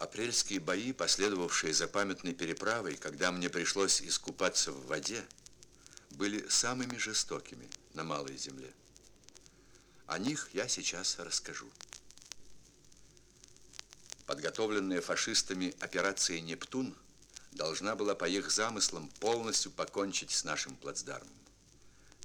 Апрельские бои, последовавшие за памятной переправой, когда мне пришлось искупаться в воде, были самыми жестокими на Малой Земле. О них я сейчас расскажу. Подготовленная фашистами операция «Нептун» должна была по их замыслам полностью покончить с нашим плацдармом.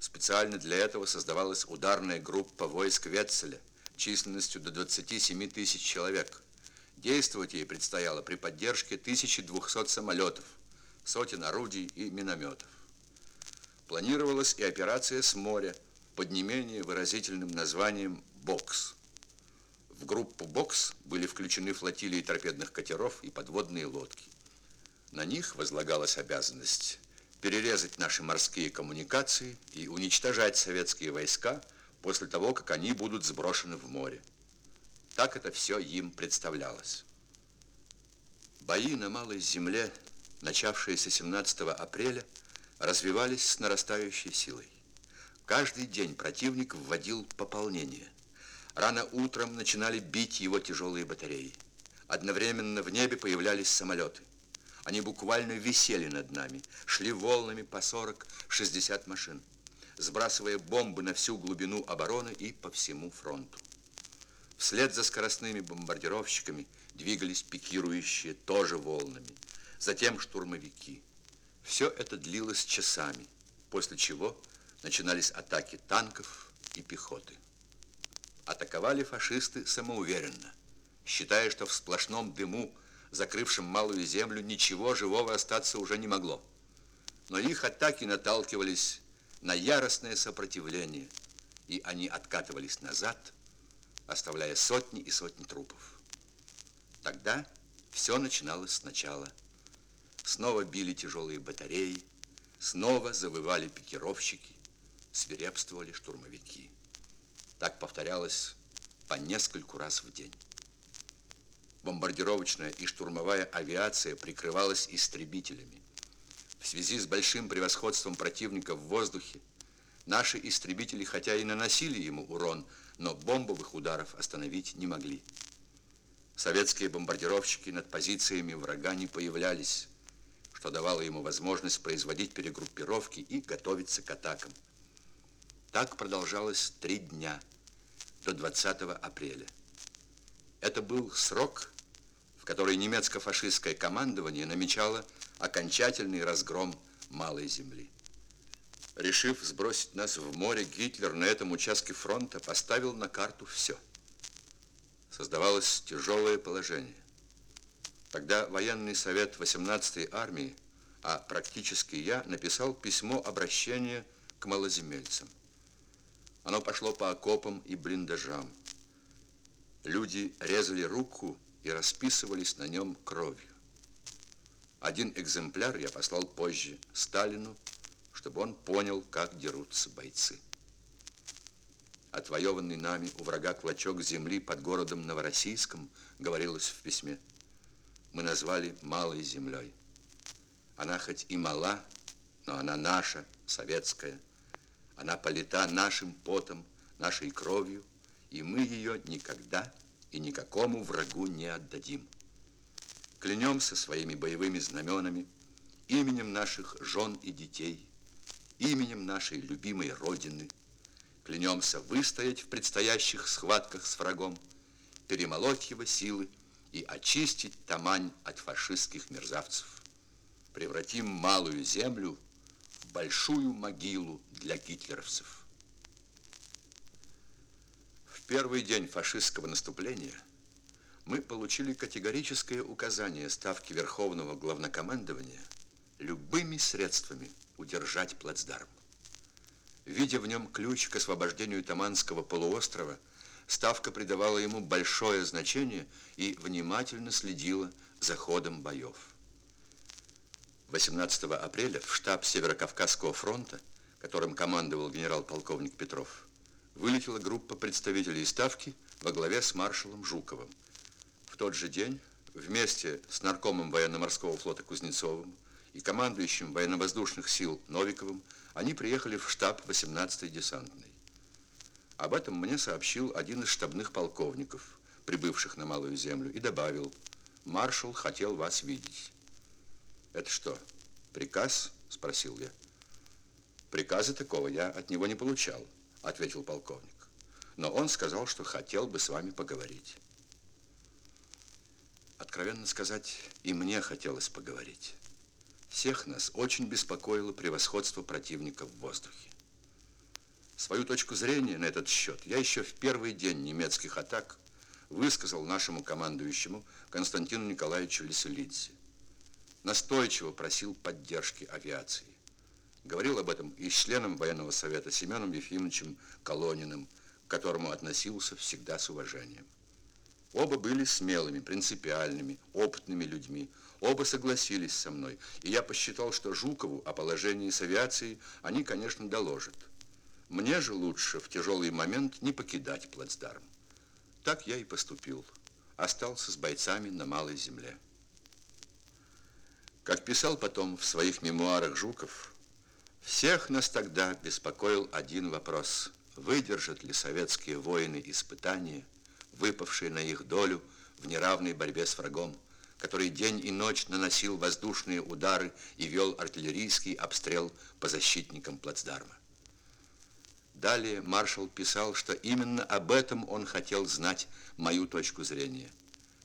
Специально для этого создавалась ударная группа войск Ветцеля численностью до 27 тысяч человек. Действовать ей предстояло при поддержке 1200 самолетов, сотен орудий и минометов. Планировалась и операция с моря под не менее выразительным названием «Бокс». В группу «Бокс» были включены флотилии торпедных катеров и подводные лодки. На них возлагалась обязанность перерезать наши морские коммуникации и уничтожать советские войска после того, как они будут сброшены в море. Так это все им представлялось. Бои на Малой Земле, начавшиеся 17 апреля, развивались с нарастающей силой. Каждый день противник вводил пополнение. Рано утром начинали бить его тяжелые батареи. Одновременно в небе появлялись самолеты. Они буквально висели над нами, шли волнами по 40-60 машин, сбрасывая бомбы на всю глубину обороны и по всему фронту. Вслед за скоростными бомбардировщиками двигались пикирующие тоже волнами, затем штурмовики. Все это длилось часами, после чего начинались атаки танков и пехоты. Атаковали фашисты самоуверенно, считая, что в сплошном дыму закрывшим малую землю, ничего живого остаться уже не могло. Но их атаки наталкивались на яростное сопротивление, и они откатывались назад, оставляя сотни и сотни трупов. Тогда все начиналось сначала. Снова били тяжелые батареи, снова завывали пикировщики, свирепствовали штурмовики. Так повторялось по нескольку раз в день. Бомбардировочная и штурмовая авиация прикрывалась истребителями. В связи с большим превосходством противника в воздухе, наши истребители, хотя и наносили ему урон, но бомбовых ударов остановить не могли. Советские бомбардировщики над позициями врага не появлялись, что давало ему возможность производить перегруппировки и готовиться к атакам. Так продолжалось три дня, до 20 апреля. Это был срок, которой немецко-фашистское командование намечало окончательный разгром Малой Земли. Решив сбросить нас в море, Гитлер на этом участке фронта поставил на карту все. Создавалось тяжелое положение. Тогда военный совет 18-й армии, а практически я, написал письмо обращения к малоземельцам. Оно пошло по окопам и блиндажам. Люди резали руку и расписывались на нем кровью. Один экземпляр я послал позже Сталину, чтобы он понял, как дерутся бойцы. Отвоеванный нами у врага клочок земли под городом Новороссийском, говорилось в письме, мы назвали малой землей. Она хоть и мала, но она наша, советская. Она полита нашим потом, нашей кровью, и мы ее никогда и никакому врагу не отдадим. Клянемся своими боевыми знаменами, именем наших жен и детей, именем нашей любимой Родины. Клянемся выстоять в предстоящих схватках с врагом, перемолоть его силы и очистить Тамань от фашистских мерзавцев. Превратим малую землю в большую могилу для гитлеровцев первый день фашистского наступления мы получили категорическое указание Ставки Верховного Главнокомандования любыми средствами удержать плацдарм. Видя в нем ключ к освобождению Таманского полуострова, Ставка придавала ему большое значение и внимательно следила за ходом боев. 18 апреля в штаб Северокавказского фронта, которым командовал генерал-полковник Петров, вылетела группа представителей Ставки во главе с маршалом Жуковым. В тот же день вместе с наркомом военно-морского флота Кузнецовым и командующим военно-воздушных сил Новиковым они приехали в штаб 18-й десантной. Об этом мне сообщил один из штабных полковников, прибывших на Малую Землю, и добавил, Маршал хотел вас видеть. Это что, приказ? Спросил я. Приказа такого я от него не получал, ответил полковник. Но он сказал, что хотел бы с вами поговорить. Откровенно сказать, и мне хотелось поговорить. Всех нас очень беспокоило превосходство противника в воздухе. Свою точку зрения на этот счет я еще в первый день немецких атак высказал нашему командующему Константину Николаевичу Лиселидзе. Настойчиво просил поддержки авиации. Говорил об этом и с членом военного совета Семеном Ефимовичем Колониным, к которому относился всегда с уважением. Оба были смелыми, принципиальными, опытными людьми. Оба согласились со мной, и я посчитал, что Жукову о положении с авиацией они, конечно, доложат. Мне же лучше в тяжелый момент не покидать плацдарм. Так я и поступил. Остался с бойцами на Малой Земле. Как писал потом в своих мемуарах Жуков, всех нас тогда беспокоил один вопрос. Выдержат ли советские воины испытания, выпавшие на их долю в неравной борьбе с врагом, который день и ночь наносил воздушные удары и вел артиллерийский обстрел по защитникам плацдарма. Далее маршал писал, что именно об этом он хотел знать мою точку зрения.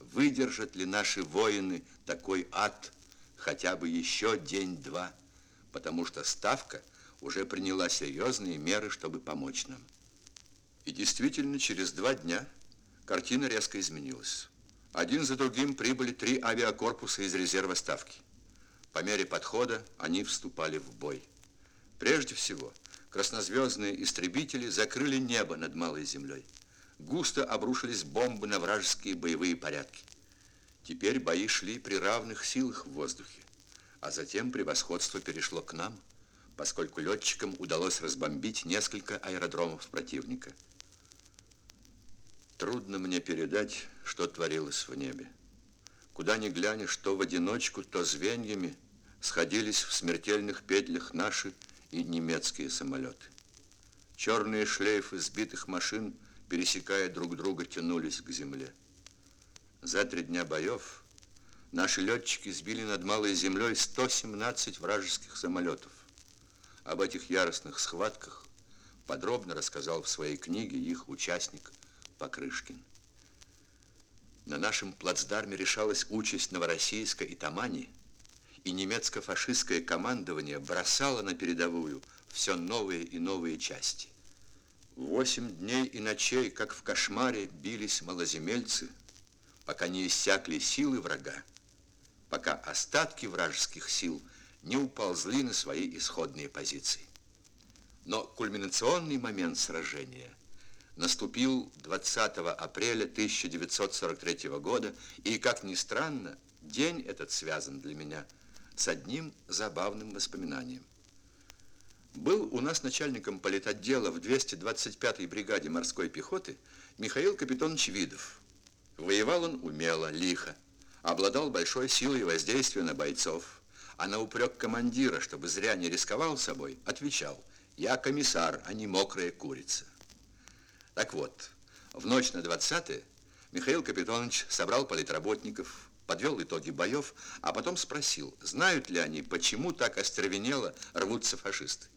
Выдержат ли наши воины такой ад хотя бы еще день-два, потому что Ставка уже приняла серьезные меры, чтобы помочь нам. И действительно, через два дня картина резко изменилась. Один за другим прибыли три авиакорпуса из резерва Ставки. По мере подхода они вступали в бой. Прежде всего, краснозвездные истребители закрыли небо над Малой Землей. Густо обрушились бомбы на вражеские боевые порядки. Теперь бои шли при равных силах в воздухе, а затем превосходство перешло к нам, поскольку летчикам удалось разбомбить несколько аэродромов противника. Трудно мне передать, что творилось в небе. Куда ни глянешь, то в одиночку, то звеньями сходились в смертельных петлях наши и немецкие самолеты. Черные шлейфы сбитых машин, пересекая друг друга, тянулись к земле. За три дня боев наши летчики сбили над Малой Землей 117 вражеских самолетов. Об этих яростных схватках подробно рассказал в своей книге их участник Покрышкин. На нашем плацдарме решалась участь Новороссийска и Тамани – и немецко-фашистское командование бросало на передовую все новые и новые части. Восемь дней и ночей, как в кошмаре, бились малоземельцы, пока не иссякли силы врага, пока остатки вражеских сил не уползли на свои исходные позиции. Но кульминационный момент сражения наступил 20 апреля 1943 года, и, как ни странно, день этот связан для меня – с одним забавным воспоминанием. Был у нас начальником политотдела в 225-й бригаде морской пехоты Михаил Капитонович Видов. Воевал он умело, лихо, обладал большой силой воздействия на бойцов, а на упрек командира, чтобы зря не рисковал собой, отвечал «Я комиссар, а не мокрая курица». Так вот, в ночь на 20 Михаил Капитонович собрал политработников, подвел итоги боев, а потом спросил, знают ли они, почему так остервенело рвутся фашисты.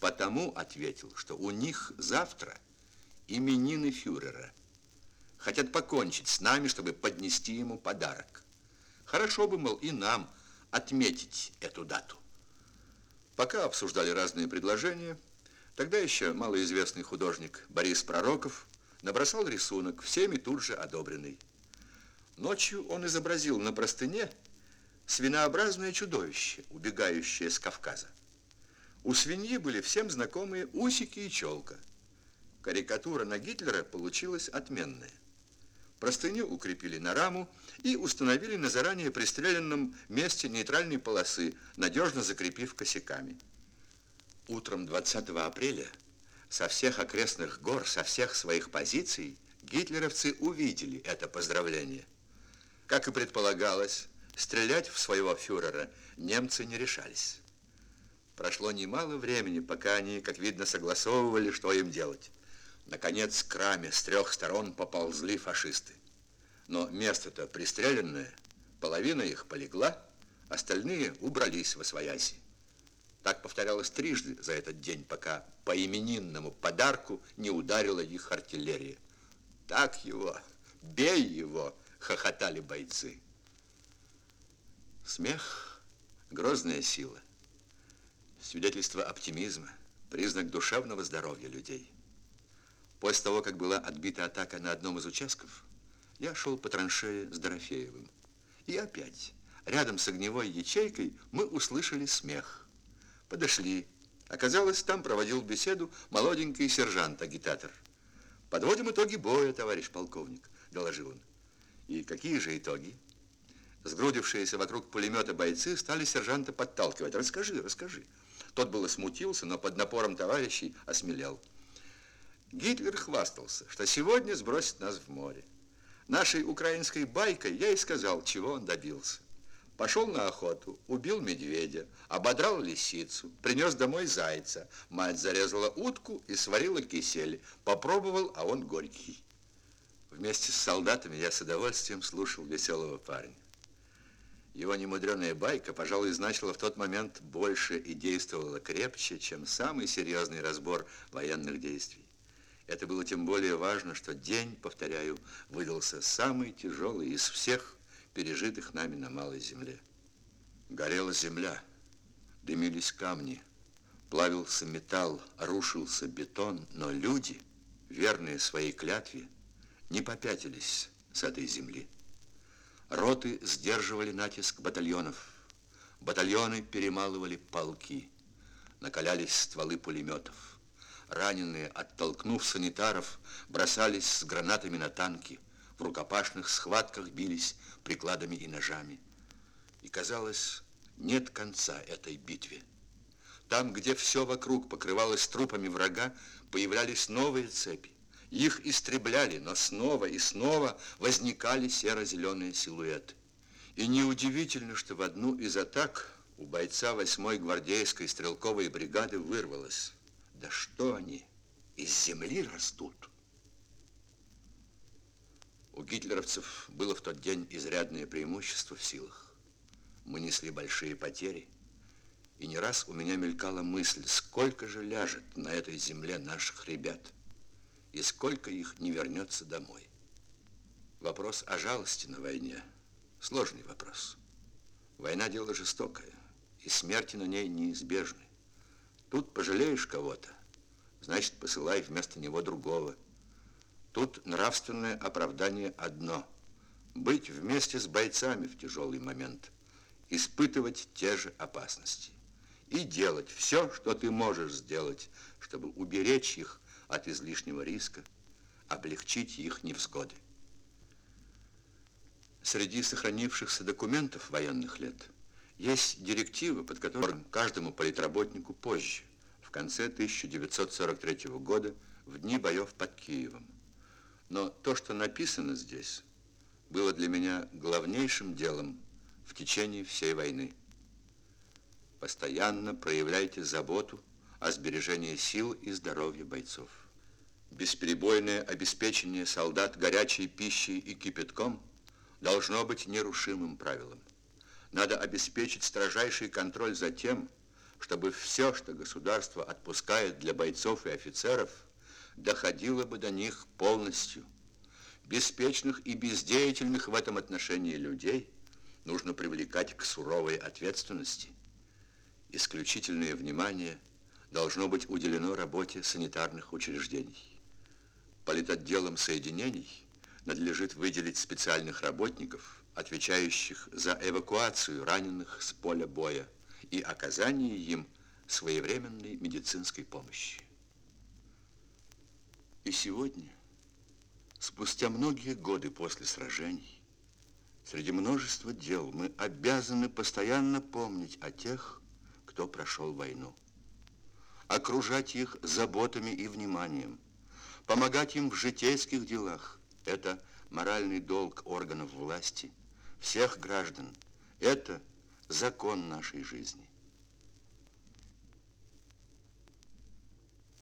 Потому ответил, что у них завтра именины фюрера. Хотят покончить с нами, чтобы поднести ему подарок. Хорошо бы, мол, и нам отметить эту дату. Пока обсуждали разные предложения, тогда еще малоизвестный художник Борис Пророков набросал рисунок, всеми тут же одобренный. Ночью он изобразил на простыне свинообразное чудовище, убегающее с Кавказа. У свиньи были всем знакомые усики и челка. Карикатура на Гитлера получилась отменная. Простыню укрепили на раму и установили на заранее пристреленном месте нейтральной полосы, надежно закрепив косяками. Утром 20 апреля со всех окрестных гор, со всех своих позиций гитлеровцы увидели это поздравление. Как и предполагалось, стрелять в своего фюрера немцы не решались. Прошло немало времени, пока они, как видно, согласовывали, что им делать. Наконец, к раме с трех сторон поползли фашисты. Но место-то пристреленное – Половина их полегла, остальные убрались во свояси. Так повторялось трижды за этот день, пока по именинному подарку не ударила их артиллерия. Так его, бей его, хохотали бойцы. Смех – грозная сила, свидетельство оптимизма, признак душевного здоровья людей. После того, как была отбита атака на одном из участков, я шел по траншее с Дорофеевым. И опять, рядом с огневой ячейкой, мы услышали смех. Подошли. Оказалось, там проводил беседу молоденький сержант-агитатор. «Подводим итоги боя, товарищ полковник», — доложил он. «И какие же итоги?» Сгрудившиеся вокруг пулемета бойцы стали сержанта подталкивать. «Расскажи, расскажи». Тот было смутился, но под напором товарищей осмелел. Гитлер хвастался, что сегодня сбросит нас в море. Нашей украинской байкой я и сказал, чего он добился. Пошел на охоту, убил медведя, ободрал лисицу, принес домой зайца. Мать зарезала утку и сварила кисель. Попробовал, а он горький. Вместе с солдатами я с удовольствием слушал веселого парня. Его немудреная байка, пожалуй, значила в тот момент больше и действовала крепче, чем самый серьезный разбор военных действий. Это было тем более важно, что день, повторяю, выдался самый тяжелый из всех, пережитых нами на Малой Земле. Горела земля, дымились камни, плавился металл, рушился бетон, но люди, верные своей клятве, не попятились с этой земли. Роты сдерживали натиск батальонов, батальоны перемалывали полки, накалялись стволы пулеметов. Раненые, оттолкнув санитаров, бросались с гранатами на танки – в рукопашных схватках бились прикладами и ножами. И казалось, нет конца этой битве. Там, где все вокруг покрывалось трупами врага, появлялись новые цепи. Их истребляли, но снова и снова возникали серо-зеленые силуэты. И неудивительно, что в одну из атак у бойца 8-й гвардейской стрелковой бригады вырвалось. Да что они, из земли растут? У гитлеровцев было в тот день изрядное преимущество в силах. Мы несли большие потери, и не раз у меня мелькала мысль, сколько же ляжет на этой земле наших ребят, и сколько их не вернется домой. Вопрос о жалости на войне – сложный вопрос. Война – дело жестокое, и смерти на ней неизбежны. Тут пожалеешь кого-то, значит, посылай вместо него другого – Тут нравственное оправдание одно – быть вместе с бойцами в тяжелый момент, испытывать те же опасности и делать все, что ты можешь сделать, чтобы уберечь их от излишнего риска, облегчить их невзгоды. Среди сохранившихся документов военных лет есть директивы, под которым каждому политработнику позже, в конце 1943 года, в дни боев под Киевом. Но то, что написано здесь, было для меня главнейшим делом в течение всей войны. Постоянно проявляйте заботу о сбережении сил и здоровья бойцов. Бесперебойное обеспечение солдат горячей пищей и кипятком должно быть нерушимым правилом. Надо обеспечить строжайший контроль за тем, чтобы все, что государство отпускает для бойцов и офицеров – доходило бы до них полностью. Беспечных и бездеятельных в этом отношении людей нужно привлекать к суровой ответственности. Исключительное внимание должно быть уделено работе санитарных учреждений. Политотделом соединений надлежит выделить специальных работников, отвечающих за эвакуацию раненых с поля боя и оказание им своевременной медицинской помощи. И сегодня, спустя многие годы после сражений, среди множества дел мы обязаны постоянно помнить о тех, кто прошел войну. Окружать их заботами и вниманием, помогать им в житейских делах – это моральный долг органов власти, всех граждан. Это закон нашей жизни.